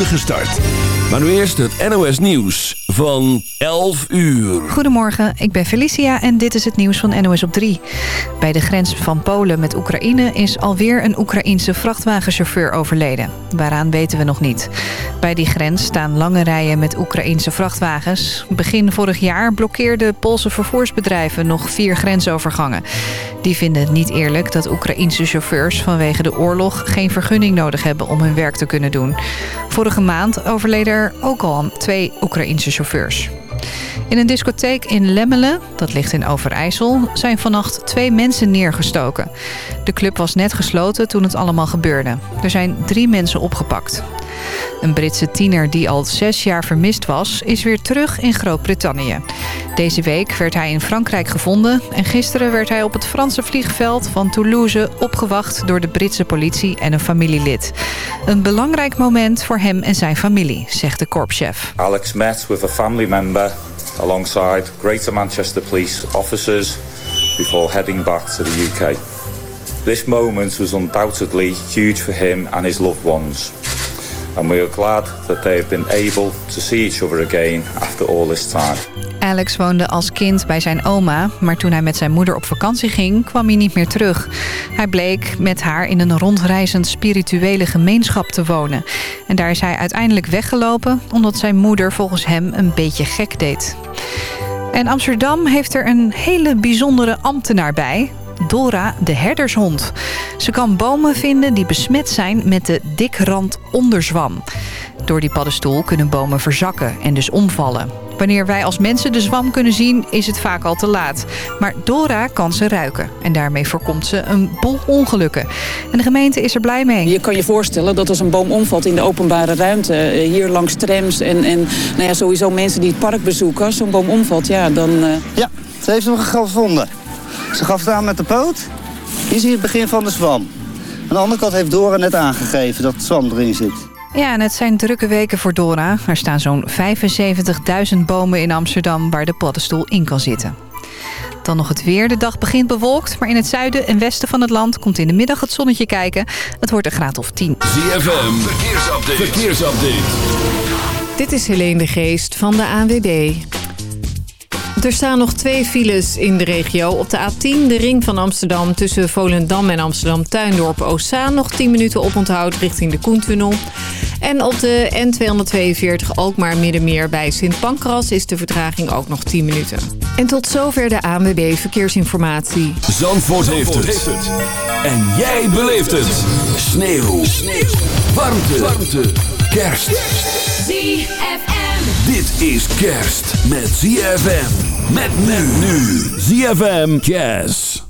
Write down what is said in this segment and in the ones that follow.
spoedige start. Maar nu eerst het NOS Nieuws van 11 uur. Goedemorgen, ik ben Felicia en dit is het nieuws van NOS op 3. Bij de grens van Polen met Oekraïne is alweer een Oekraïense vrachtwagenchauffeur overleden. Waaraan weten we nog niet. Bij die grens staan lange rijen met Oekraïense vrachtwagens. Begin vorig jaar blokkeerden Poolse vervoersbedrijven nog vier grensovergangen. Die vinden het niet eerlijk dat Oekraïense chauffeurs vanwege de oorlog geen vergunning nodig hebben om hun werk te kunnen doen. Vorige maand overleden er ook al twee Oekraïense chauffeurs. In een discotheek in Lemmelen, dat ligt in Overijssel, zijn vannacht twee mensen neergestoken. De club was net gesloten toen het allemaal gebeurde. Er zijn drie mensen opgepakt. Een Britse tiener die al zes jaar vermist was, is weer terug in Groot-Brittannië. Deze week werd hij in Frankrijk gevonden en gisteren werd hij op het Franse vliegveld van Toulouse opgewacht door de Britse politie en een familielid. Een belangrijk moment voor hem en zijn familie, zegt de korpschef. Alex met with a family member alongside Greater Manchester Police officers before heading back to the UK. This moment was undoubtedly huge for him and his loved ones. And we are glad that they have been able to see each other again after all this time. Alex woonde als kind bij zijn oma, maar toen hij met zijn moeder op vakantie ging, kwam hij niet meer terug. Hij bleek met haar in een rondreizend spirituele gemeenschap te wonen. En daar is hij uiteindelijk weggelopen, omdat zijn moeder volgens hem een beetje gek deed. En Amsterdam heeft er een hele bijzondere ambtenaar bij. Dora de herdershond. Ze kan bomen vinden die besmet zijn met de dikrand onderzwam. Door die paddenstoel kunnen bomen verzakken en dus omvallen. Wanneer wij als mensen de zwam kunnen zien, is het vaak al te laat. Maar Dora kan ze ruiken. En daarmee voorkomt ze een bol ongelukken. En de gemeente is er blij mee. Je kan je voorstellen dat als een boom omvalt in de openbare ruimte... eh, hier langs trams en, en nou ja, sowieso mensen die het park bezoeken... als zo'n boom omvalt, ja, dan... eh, Ja, ze heeft hem gevonden. Ze gaf het aan met de poot. Hier zie je het begin van de zwam. Aan de andere kant heeft Dora net aangegeven dat het zwam erin zit. Ja, en het zijn drukke weken voor Dora. Er staan zo'n 75.000 bomen in Amsterdam waar de paddenstoel in kan zitten. Dan nog het weer. De dag begint bewolkt, maar in het zuiden en westen van het land komt in de middag het zonnetje kijken. Het wordt een graad of 10. ZFM, verkeersupdate. verkeersupdate. Dit is Helene de Geest van de ANWB. Er staan nog twee files in de regio. Op de A10, de ring van Amsterdam tussen Volendam en Amsterdam-Tuindorp Oostzaan. Nog 10 minuten oponthoud richting de Koentunnel. En op de N242 ook maar Middenmeer bij Sint Pancras is de vertraging ook nog 10 minuten. En tot zover de ANWB Verkeersinformatie. Zandvoort, heeft, het. En jij beleeft het. Sneeuw. Sneeuw. Warmte. Warmte. Kerst. ZFM. Dit is kerst met ZFM. Met nu. ZFM Jazz.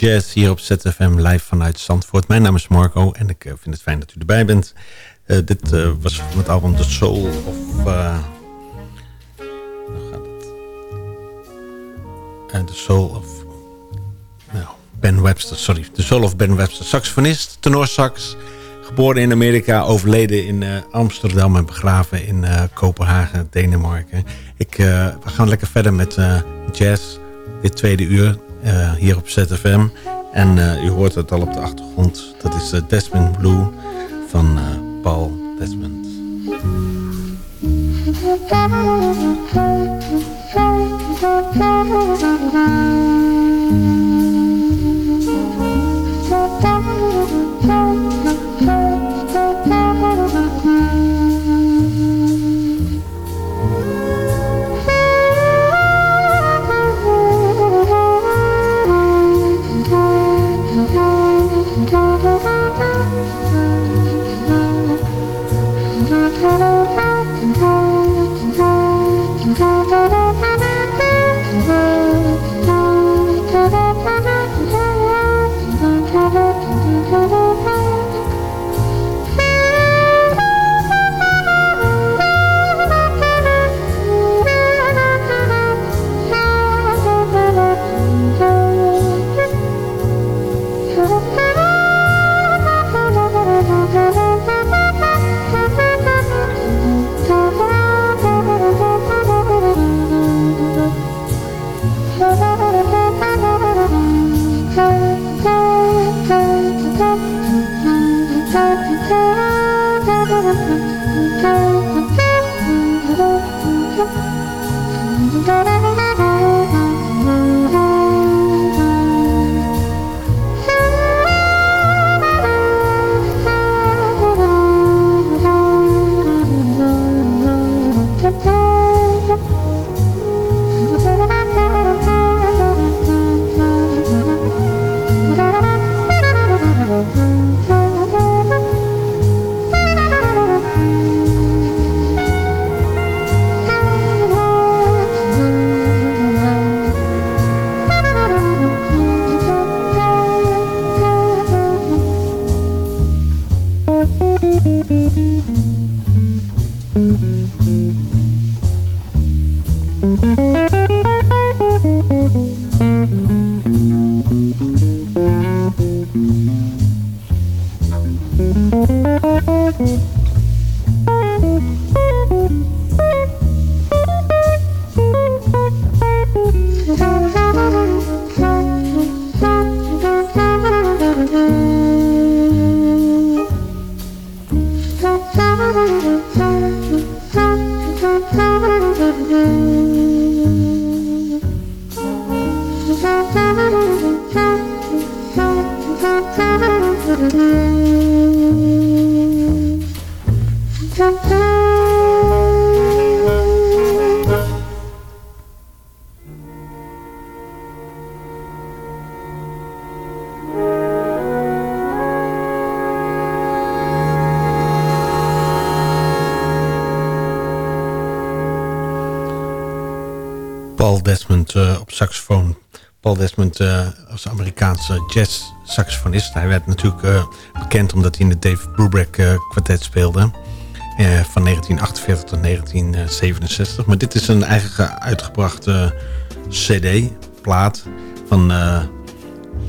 Jazz hier op ZFM live vanuit Zandvoort. Mijn naam is Marco en ik eh, vind het fijn dat u erbij bent. Uh, dit uh, was van het album The Soul of... Uh, gaat het? The Soul of... Nou, Ben Webster, sorry. The Soul of Ben Webster. Saxofonist, tenorsax. Geboren in Amerika, overleden in Amsterdam en begraven in Kopenhagen, Denemarken. Ik, we gaan lekker verder met jazz dit tweede uur uh, hier op ZFM. En uh, u hoort het al op de achtergrond. Dat is uh, Desmond Blue van Paul Desmond. Uh, als Amerikaanse jazz-saxofonist. Hij werd natuurlijk uh, bekend omdat hij in de Dave Brubeck uh, kwartet speelde. van 1948 tot 1967. Maar dit is een eigen uitgebrachte cd, plaat van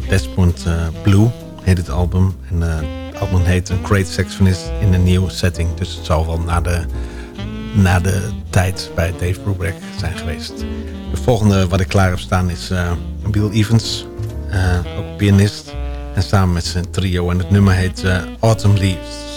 Desmond Blue heet het album. En het album heet A Great Saxophonist in a New Setting. Dus het zal wel na de, na de tijd bij Dave Brubeck zijn geweest. De volgende wat ik klaar heb staan is Bill Evans, uh, ook pianist. En samen met zijn trio. En het nummer heet uh, Autumn Leaves.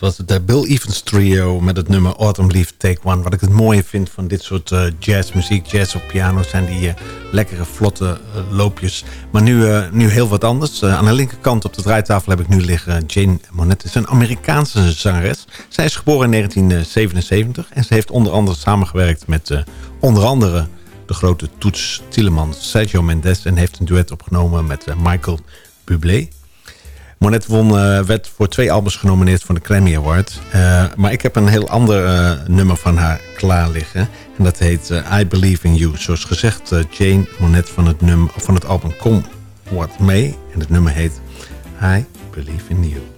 Was het de Bill Evans trio met het nummer Autumn Leaf Take One. Wat ik het mooie vind van dit soort uh, jazzmuziek, jazz op piano... zijn die uh, lekkere, vlotte uh, loopjes. Maar nu, nu heel wat anders. aan de linkerkant op de draaitafel heb ik nu liggen Jane Monette. Het is een Amerikaanse zangeres. Zij is geboren in 1977 en ze heeft onder andere samengewerkt met onder andere... de grote toets Tielemans, Sergio Mendes... en heeft een duet opgenomen met Michael Bublé... Monet won, uh, werd voor twee albums genomineerd voor de Grammy Award. Uh, maar ik heb een heel ander uh, nummer van haar klaar liggen. En dat heet I Believe in You. Zoals gezegd, Jane Monet van het, nummer, van het album Come What May. En het nummer heet I Believe in. You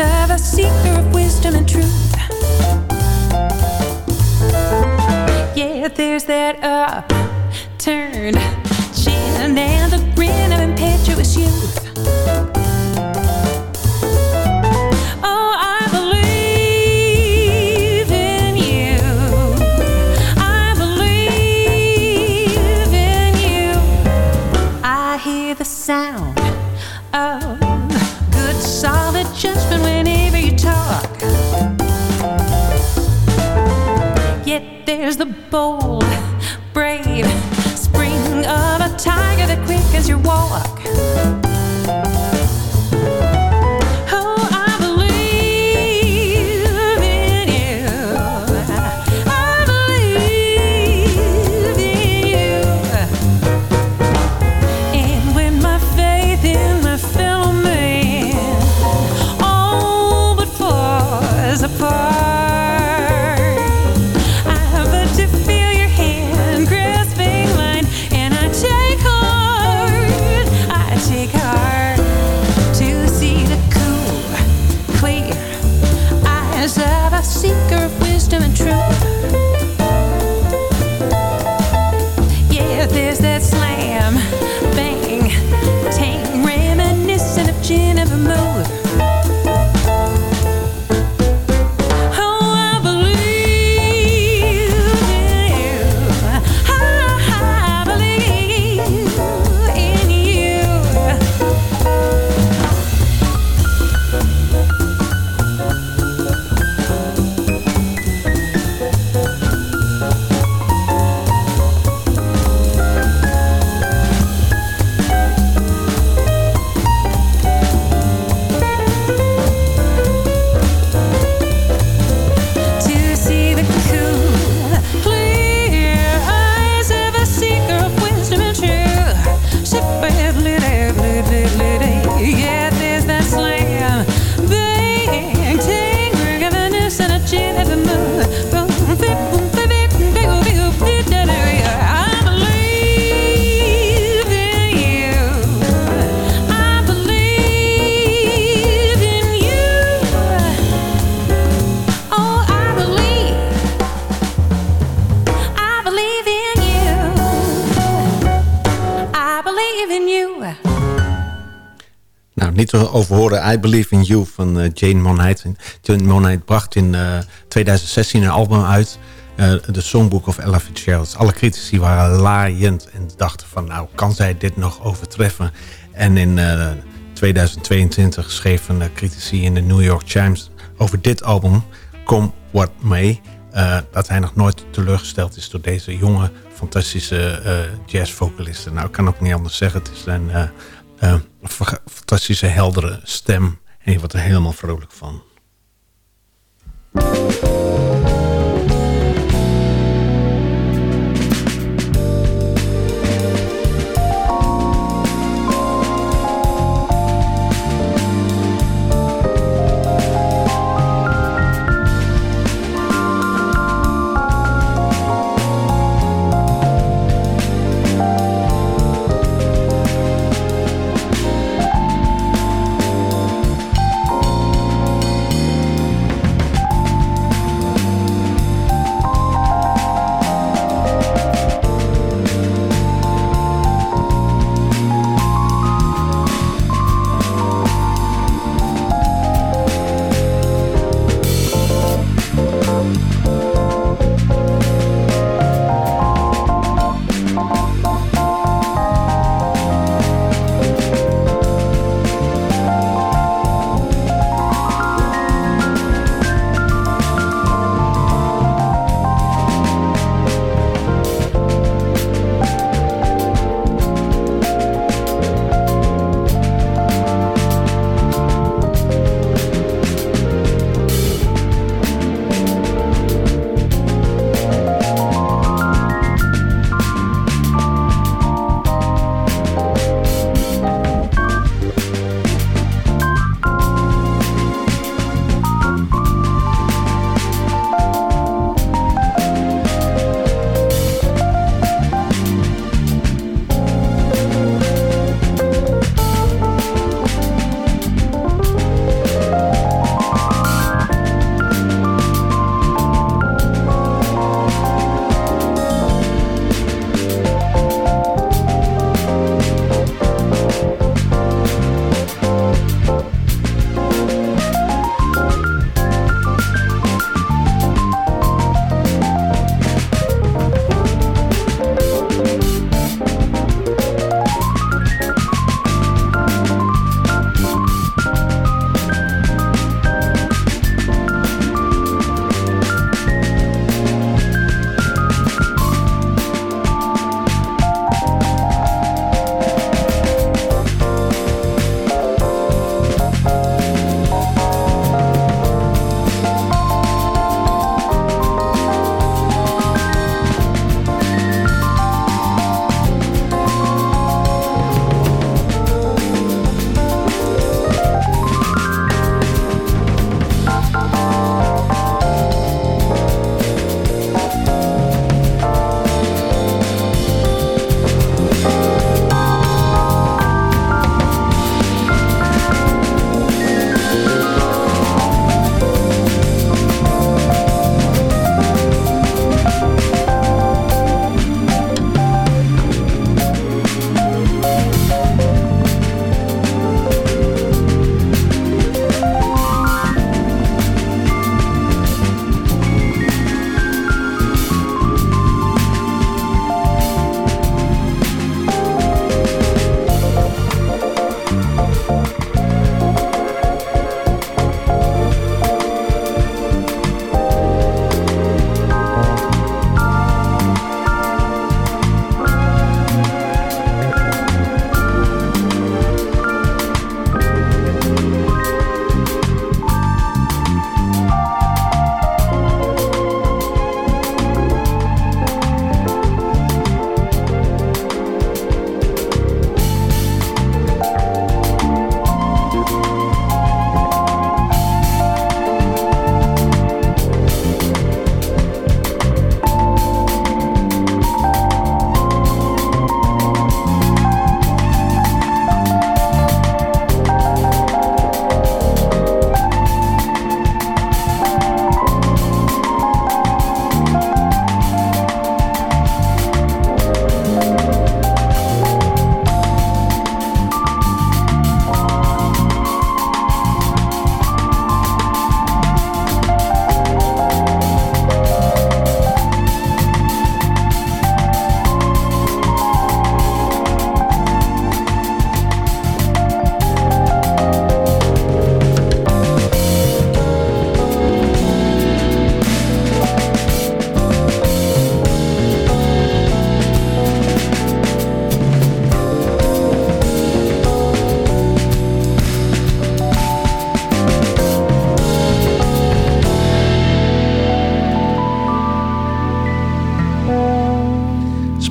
of a seeker of wisdom and truth. Yeah, there's that upturned chin and the grin of impetuous youth. Bold, brave spring of a tiger that quickens your walk. Te overhoren I Believe in You van uh, Jane Monheit. Jane Monheit bracht in uh, 2016 een album uit. Uh, The Songbook of Ella Fitzgerald. Alle critici waren laaiend en dachten van... nou, kan zij dit nog overtreffen? En in 2022 schreven critici in de New York Times... over dit album, Come What May... dat hij nog nooit teleurgesteld is door deze jonge, fantastische jazzvocalisten. Nou, ik kan ook niet anders zeggen. Het is een... Uh, fantastische heldere stem. En je wordt er helemaal vrolijk van.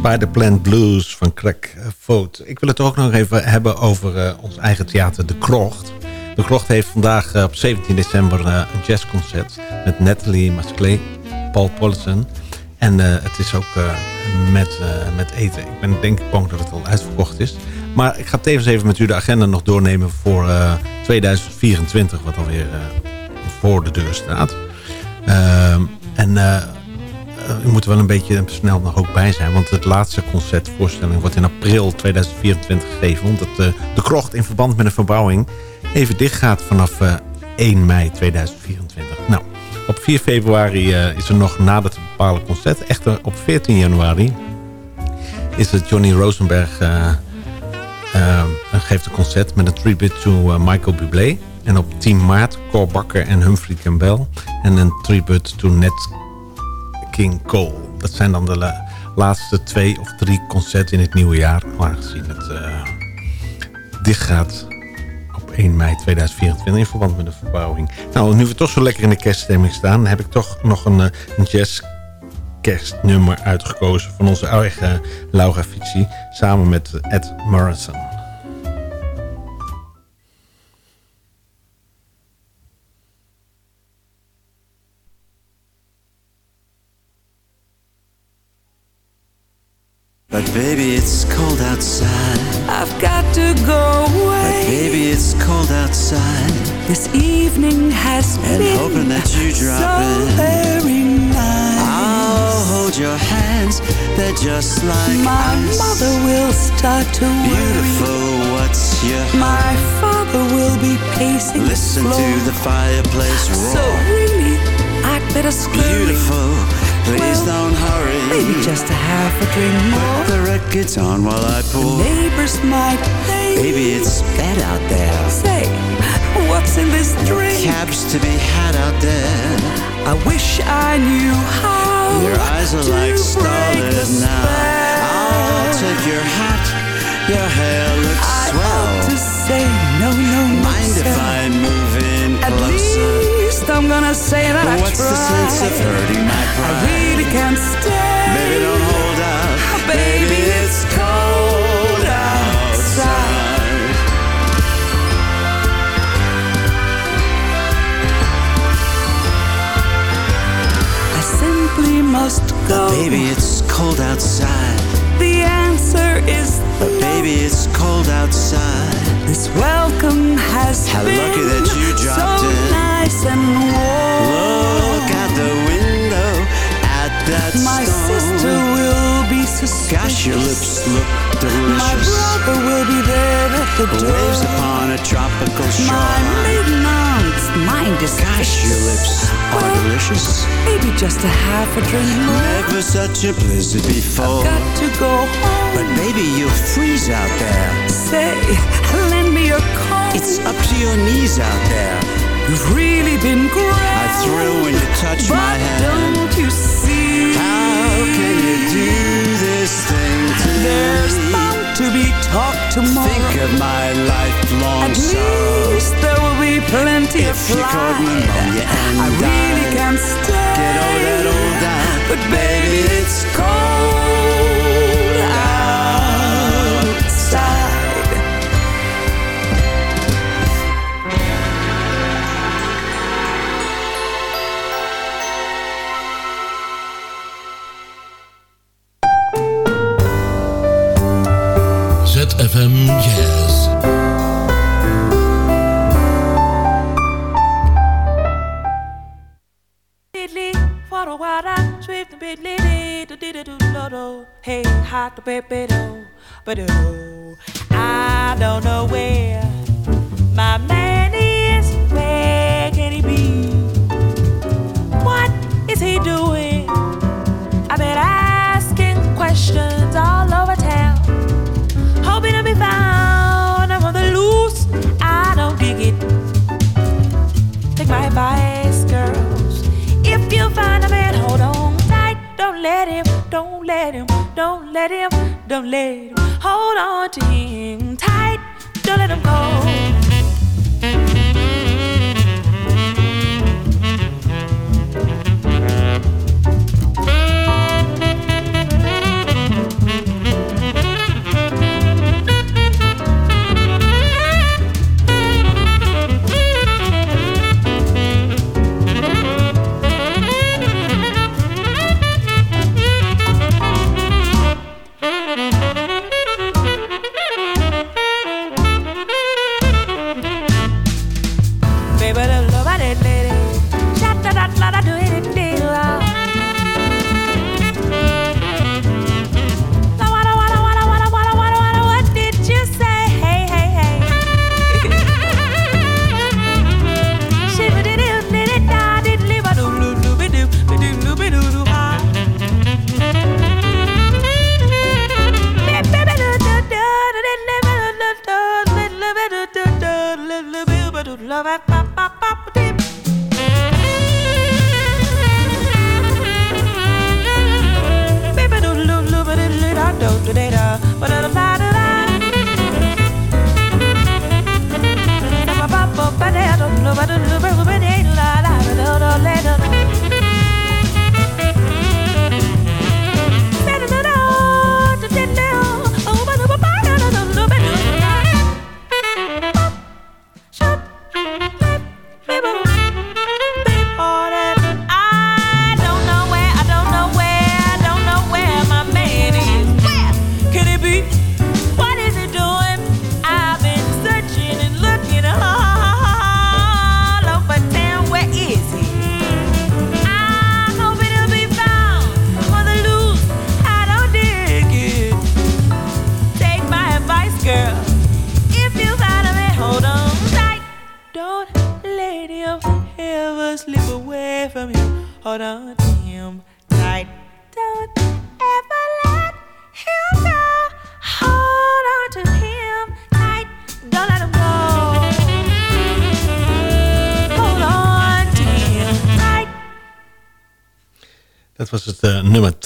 Spider Plant Blues van Craig Vogt. Ik wil het ook nog even hebben over uh, ons eigen theater De Krocht. De Krocht heeft vandaag uh, op 17 december uh, een jazzconcert... met Natalie Masclay, Paul Pollison. En het is ook met, met eten. Ik ben denk ik bang dat het al uitverkocht is. Maar ik ga tevens even met u de agenda nog doornemen voor 2024... wat alweer voor de deur staat. Ehm, en u moet er wel een beetje snel nog ook bij zijn. Want het laatste concertvoorstelling wordt in april 2024 gegeven. Omdat uh, de krocht in verband met een verbouwing even dicht gaat vanaf uh, 1 mei 2024. Nou, op 4 februari is er nog nader te bepalen concert. Echter op 14 januari is het Johnny Rosenberg... geeft een concert met een tribute to Michael Bublé. En op 10 maart Cor Bakker en Humphrey Campbell. En een tribute to Ned King Cole. Dat zijn dan de laatste twee of drie concerten in het nieuwe jaar. Aangezien het uh, dicht gaat op 1 mei 2024 in verband met de verbouwing. Nou, nu we toch zo lekker in de kerststemming staan... heb ik toch nog een, eh, een jazz kerstnummer uitgekozen... van onze eigen Laura Fici samen met Ed Morrison. But baby, it's cold outside. I've got to go away. But baby, it's cold outside. This evening has and been hoping that you drop so in. very nice. I'll hold your hands. They're just like My ice. mother will start to Beautiful, worry. what's your My father will be pacing Listen the to the fireplace roar. So really, just a half a drink more. The records on while I pour. Neighbors might think. Baby, it's bad out there. Say, what's in this drink? Cabs to be had out there. I wish I knew how. Your eyes are to like the now. I'll take your hat. Your hair looks I swell. ought to say no, no, no. Mind if sir. I move in At closer? Least I'm gonna say that I What's the sense of hurting my pride? I really can't stay. Baby, don't hold out. Ah, baby, it's cold outside. I simply must go. Baby, it's cold outside. The answer is But baby, it's cold outside. This welcome has How been lucky that you dropped so in. nice and warm. Look out the window at that My storm. sister will be suspicious. Gosh, your lips look delicious. My brother will be there at the door. Waves upon a tropical shore. My maiden aunt's mind is Gosh, your lips are Well, delicious. Maybe just a half a drink more. Never such a blizzard before. I've Got to go home. But baby, you'll freeze out there. Say, lend me your coat. It's up to your knees out there. You've really been great. I thrill when you touch but my hand. don't you see? How can you do this thing to There's me? bound to be talk tomorrow. Think of my lifelong At sorrow. least there will be plenty of If you caught pneumonia and I really can't stay. Get over that old doubt. But baby, it's cold But do. I don't know where my man let him, don't let him. Hold on to him tight. Don't let him go.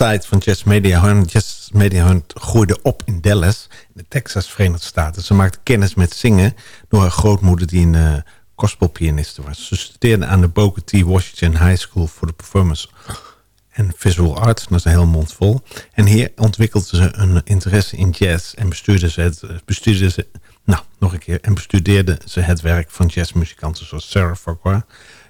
Van Jazz Media Hunt. Jazz Media Hunt groeide op in Dallas, in de Texas, Verenigde Staten. Ze maakte kennis met zingen door haar grootmoeder die een uh, was. Ze studeerde aan de Booker T. Washington High School voor de Performance en Visual Arts. Dat is een heel mond vol. En hier ontwikkelde ze een interesse in jazz en bestuurde ze het, eh, ze, nou, nog een keer, en bestudeerde ze het werk van jazzmuzikanten zoals Sarah Farquhar,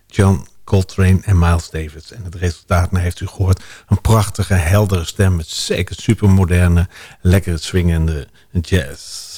John Coltrane en Miles Davis. En het resultaat, nou heeft u gehoord, een prachtige, heldere stem met zeker supermoderne, lekkere swingende jazz.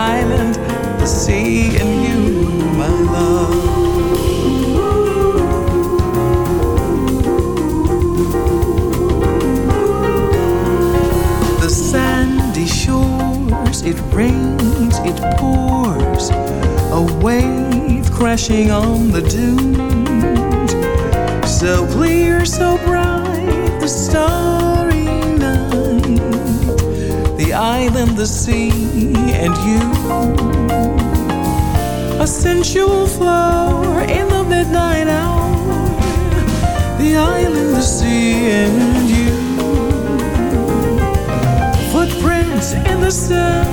Island, the sea, and you, my love. the sandy shores. It rains, it pours, a wave crashing on the dunes. The sea, and you. A sensual flower in the midnight hour, the island, the sea, and you. Footprints in the sand,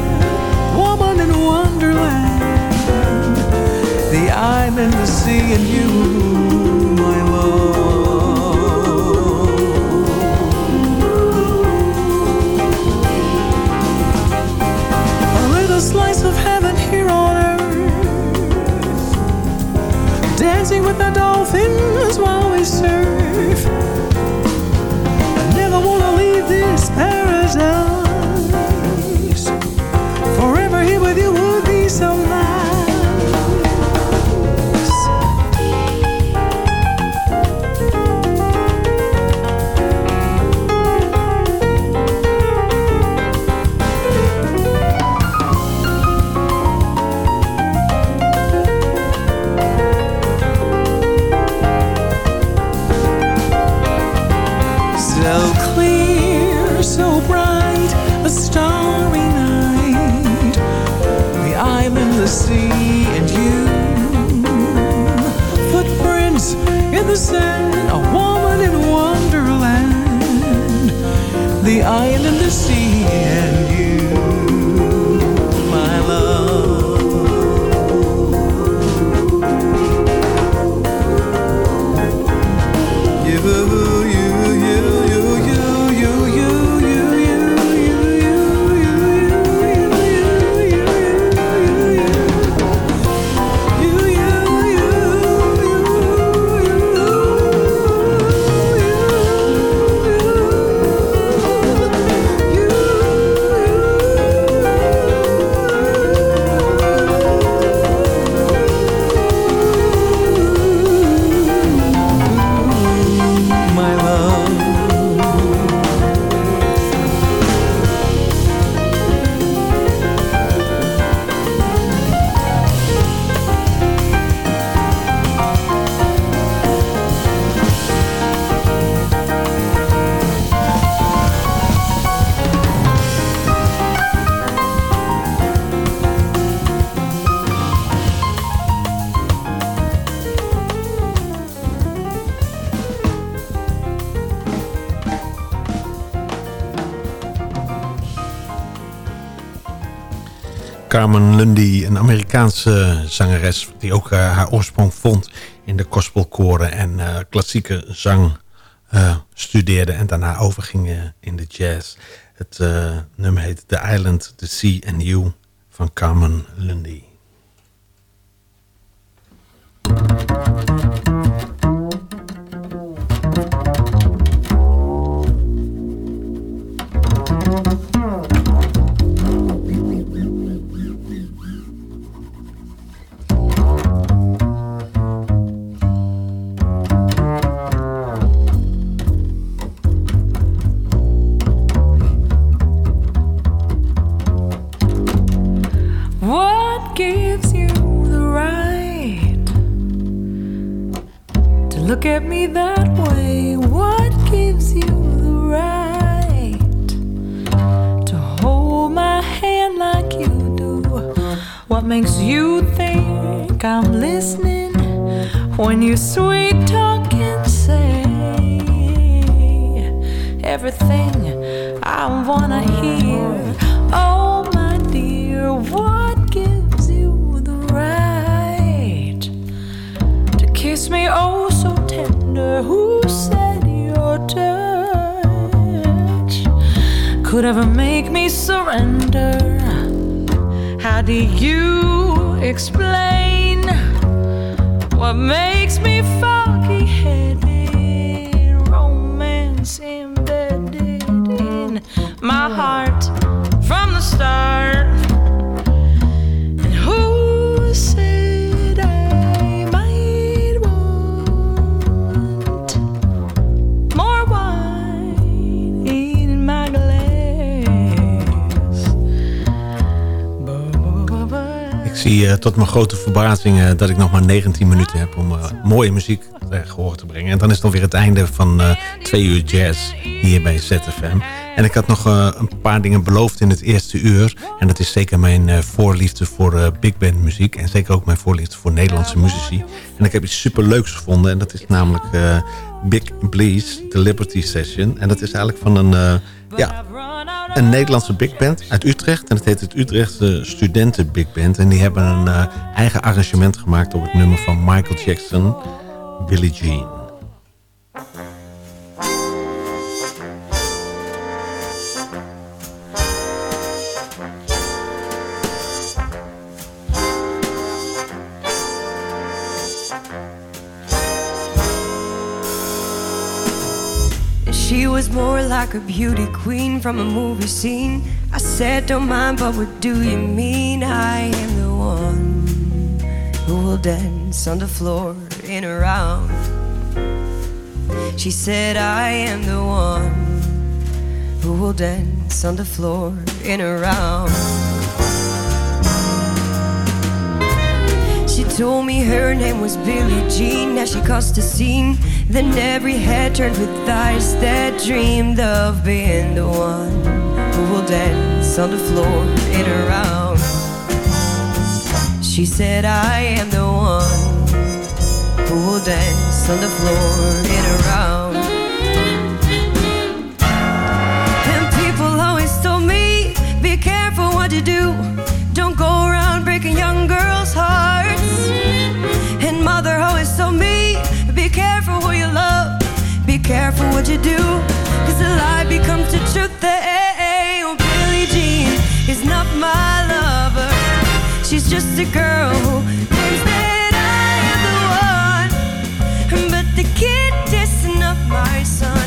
woman in wonderland, the island, the sea, and you, dolphins while we surf. I never wanna leave this paradise. Forever here with you would be. So sand, a woman in wonderland. The island, the sea, Amerikaanse zangeres... die ook uh, haar oorsprong vond in de gospelkoren en uh, klassieke zang studeerde... en daarna overging in de jazz. Het nummer heet The Island, The Sea and You van Carmen Lundy. Think I'm listening when you sweet talk and say everything I wanna hear? Oh, my dear, what gives you the right to kiss me oh so tender? Who said your touch could ever make me surrender? How do you explain what makes me headed? Romance embedded in my heart from the start. Uh, tot mijn grote verbazing uh, dat ik nog maar 19 minuten heb om uh, mooie muziek gehoord te brengen. En dan is het alweer het einde van twee uur jazz hier bij ZFM. En ik had nog een paar dingen beloofd in het eerste uur. En dat is zeker mijn voorliefde voor big band muziek. En zeker ook mijn voorliefde voor Nederlandse muzici. En ik heb iets superleuks gevonden. En dat is namelijk Big Please, The Liberty Session. En dat is eigenlijk van een... ja, een Nederlandse big band uit Utrecht. En het heet het Utrechtse Studenten Big Band. En die hebben een uh, eigen arrangement gemaakt op het nummer van Michael Jackson, Billie Jean. More like a beauty queen from a movie scene. I said, Don't mind, but what do you mean? I am the one who will dance on the floor in a round. She said, I am the one who will dance on the floor in a round. Told me her name was Billie Jean as she caused a scene. Then every head turned with eyes that dreamed of being the one who will dance on the floor in a round. She said, I am the one who will dance on the floor in a round. And people always told me, be careful what you do. Don't go around breaking young girls' you do. Cause the lie becomes the truth. Hey, oh, Billie Jean is not my lover. She's just a girl who thinks that I am the one. But the kid is not my son.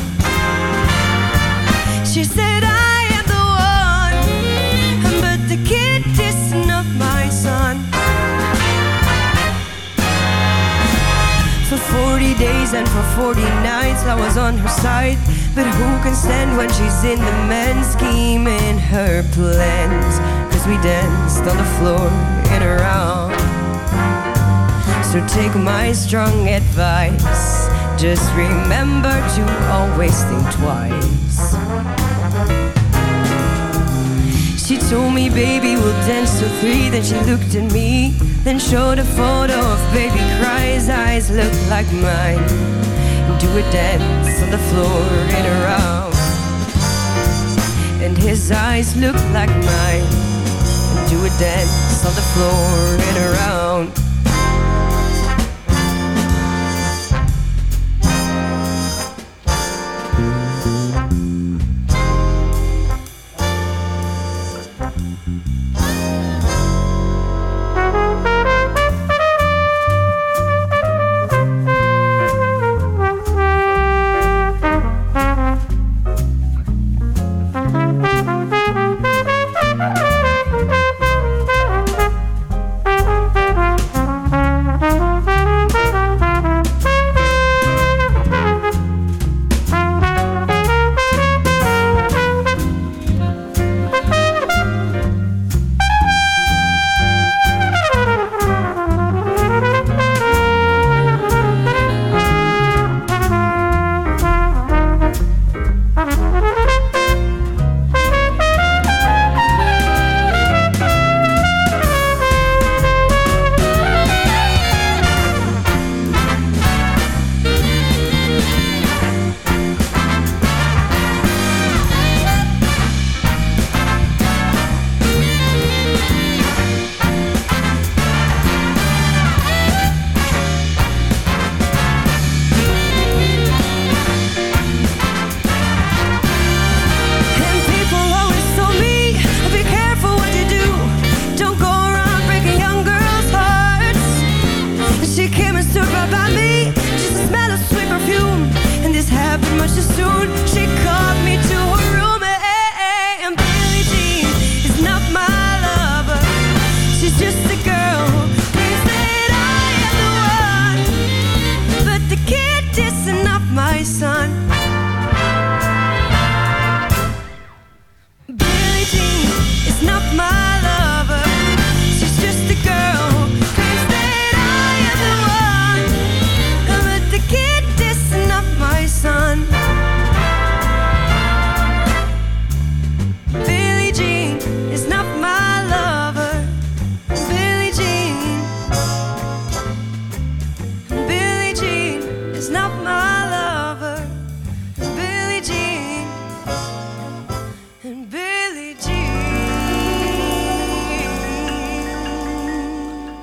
40 days and for 40 nights I was on her side. But who can stand when she's in the men's scheme in her plans? Cause we danced on the floor in a round So take my strong advice. Just remember to always think twice She told me, baby, we'll dance till three. Then she looked at me, then showed a photo of baby cries. Eyes look like mine. Do a dance on the floor in a round. And his eyes look like mine. And do a dance on the floor and around. And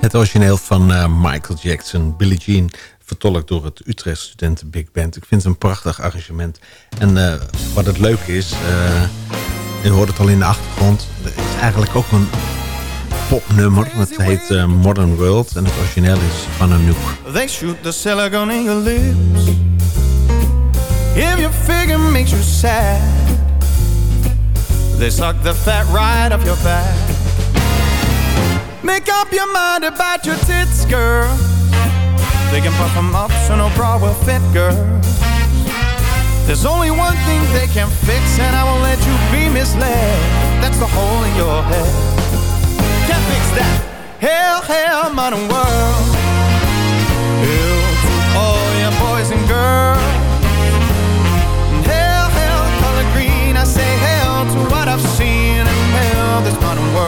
Het origineel van eh, Michael Jackson, Billie Jean, vertolkt door het Utrecht Studenten Big Band. Ik vind het een prachtig arrangement. En eh, wat het leuke is, eh, je hoort het al in de achtergrond, het is eigenlijk ook een popnummer. Het heet Modern World en het origineel is van een Anouk. They shoot the silicone in your lips. If your figure makes you sad, they suck the fat right off your back. Make up your mind about your tits, girl. They can puff them up so no bra will fit, girl. There's only one thing they can fix, and I won't let you be misled. That's the hole in your head. Can't fix that. Hell, hell, modern world. Hell to all your boys and girls. Hell, hell, color green. I say hell to what I've seen, and hell, this modern world.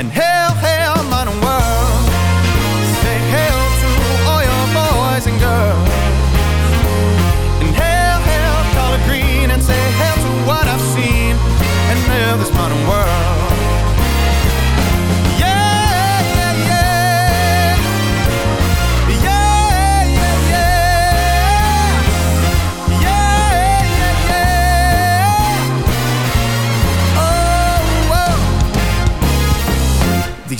And hail, hail, modern world. Say hail to all your boys and girls. And hail, hail, color green. And say hail to what I've seen. And hail this modern world.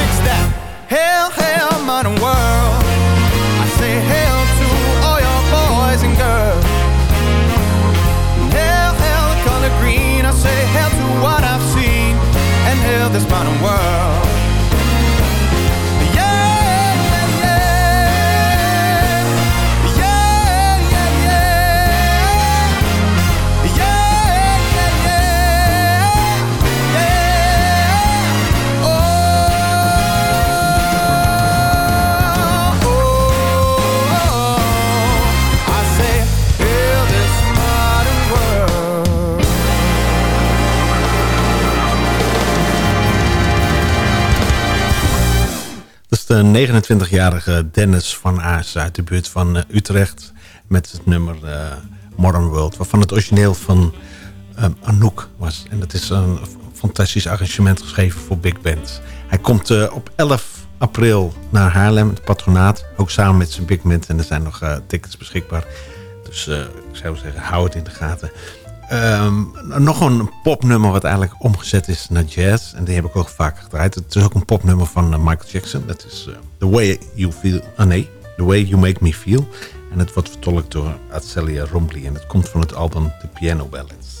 Fix that. Hail, hail, modern world. I say hail to all your boys and girls. Hail, hail, the color green. I say hail to what I've seen. And hail this modern world. De 29-jarige Dennis van Aas uit de buurt van eh, Utrecht. Met het nummer eh, Modern World. Waarvan het origineel van Anouk was. En dat is een fantastisch arrangement geschreven voor Big Band. Hij komt eh, op 11 april naar Haarlem, het patronaat. Ook samen met zijn Big Band. En er zijn nog eh, tickets beschikbaar. Dus eh, ik zou zeggen, hou het in de gaten. Ehm, nog een popnummer wat eigenlijk omgezet is naar jazz. En die heb ik ook vaker gedraaid. Het is ook een popnummer van eh, Michael Jackson. Dat is eh, The Way You Feel... Ah nee, The Way You Make Me Feel. En het wordt vertolkt door Atzelia Rombly. En het komt van het album The Piano Ballads.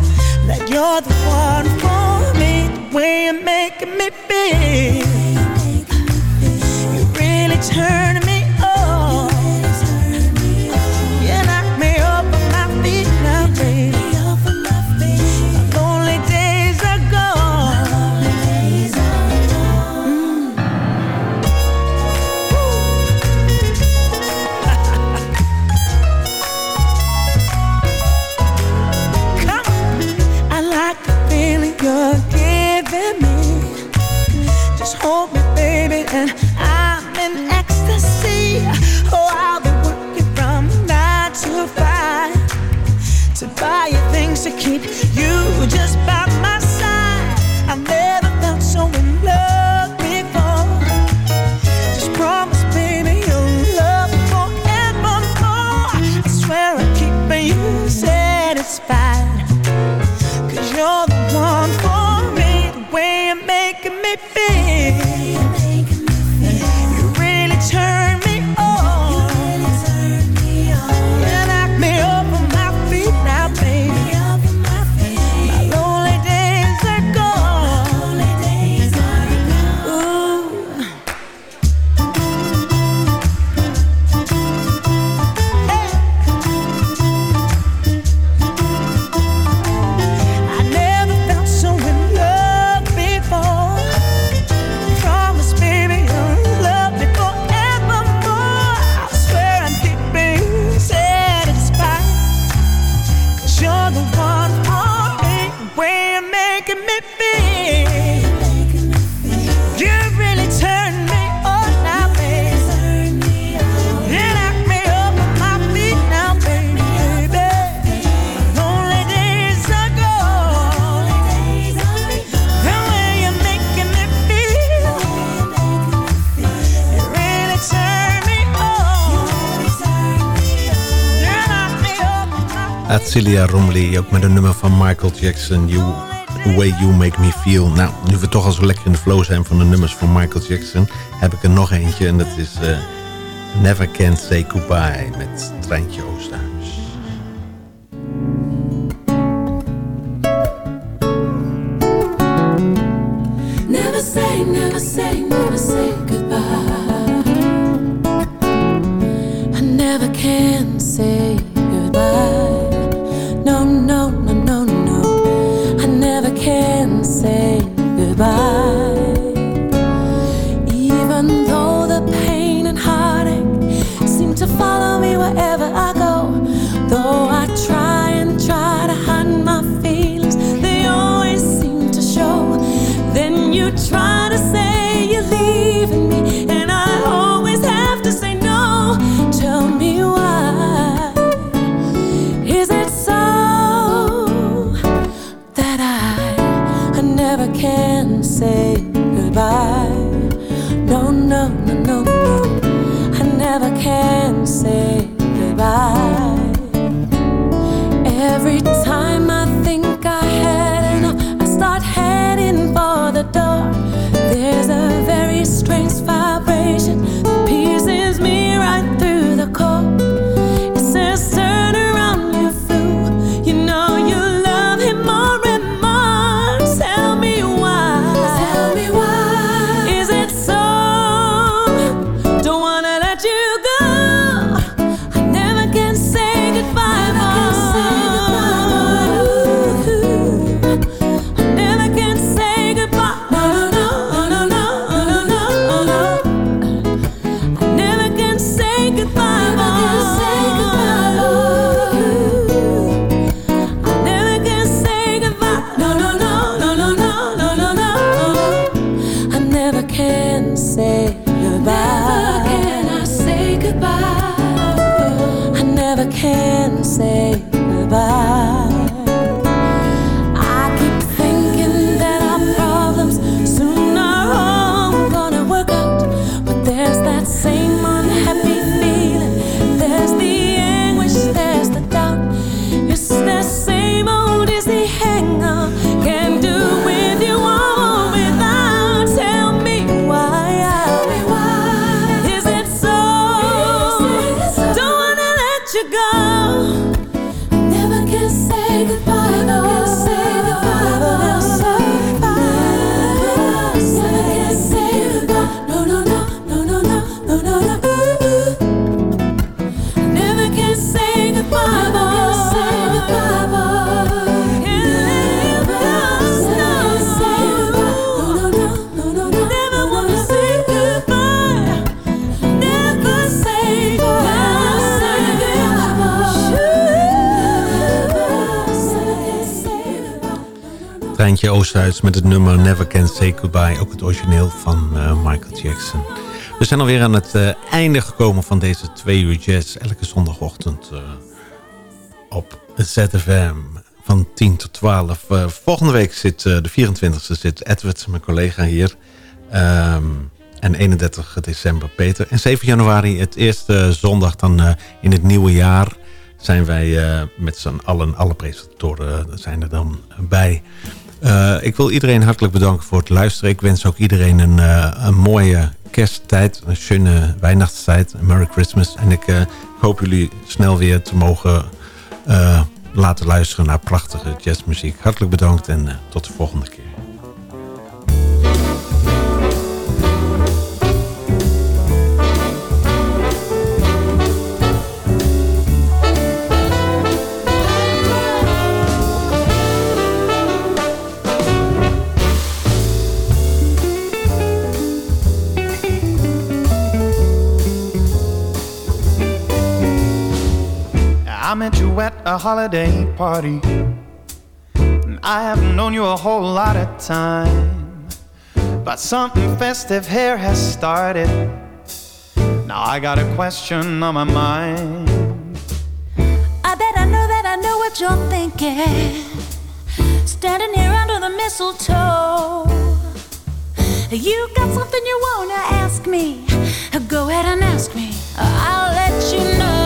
that you're the one for me. The way you're making me feel, you really turn me off Atzelia Rombly, ook met een nummer van Michael Jackson, you, The Way You Make Me Feel. Nou, nu we toch al zo lekker in de flow zijn van de nummers van Michael Jackson... heb ik er nog eentje en dat is eh, Never Can Say Goodbye met Treintje Oosterhuis. Oosterhuis met het nummer Never Can Say Goodbye. Ook het origineel van eh, Michael Jackson. We zijn alweer aan het eh, einde gekomen van deze twee uur jazz. Elke zondagochtend eh, op ZFM van 10 tot 12. Eh, volgende week zit de 24e zit Edward, mijn collega hier. Ehm, en 31 december Peter. En 7 januari, het eerste zondag dan in het nieuwe jaar... zijn wij met z'n allen, alle presentatoren zijn er dan bij... Eh, ik wil iedereen hartelijk bedanken voor het luisteren. Ik wens ook iedereen een, eh, een mooie kersttijd, een schöne Weihnachtstijd, een Merry Christmas. En ik eh, hoop jullie snel weer te mogen laten luisteren naar prachtige jazzmuziek. Hartelijk bedankt en tot de volgende keer. At a holiday party. And I haven't known you a whole lot of time. But something festive here has started. Now I got a question on my mind. I bet I know that I know what you're thinking. Standing here under the mistletoe. You got something you wanna ask me? Go ahead and ask me. I'll let you know.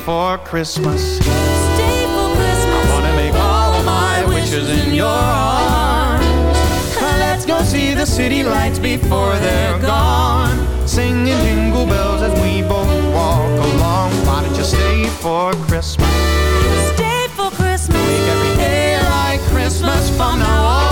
For Christmas? Stay for Christmas. I wanna make all of my wishes in your arms. Let's go see the city lights before they're gone. Singing jingle bells as we both walk along. Why don't you stay for Christmas? Stay for Christmas. Make every day like Christmas from now on.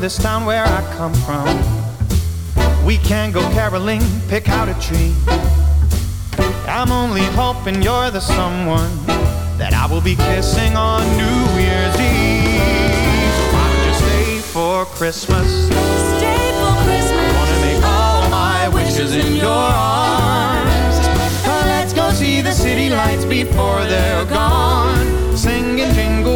This town where I come from. We can go caroling, pick out a tree. I'm only hoping you're the someone that I will be kissing on New Year's Eve. So why don't you stay for Christmas? Stay for Christmas. I Wanna make all my wishes in your arms. Let's go see the city lights before they're gone. Singing jingle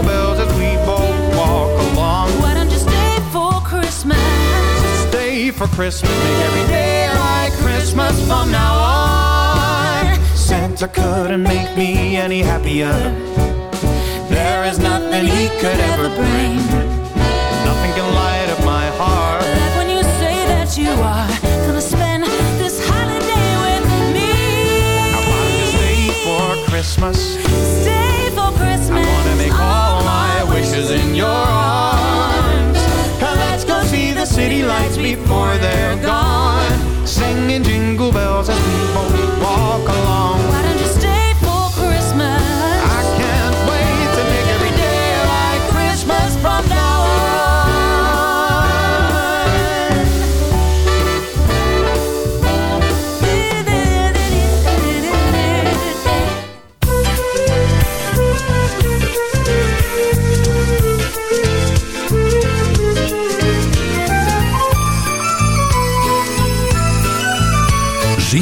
For Christmas, make every day like Christmas from now on. Santa couldn't make me any happier. There is nothing he could ever bring. Nothing can light up my heart. Like when you say that you are gonna spend this holiday with me. Don't you stay for Christmas? Stay for Christmas. I wanna make all my wishes in your arms. City lights before they're gone. Singing jingle bells as both walk along.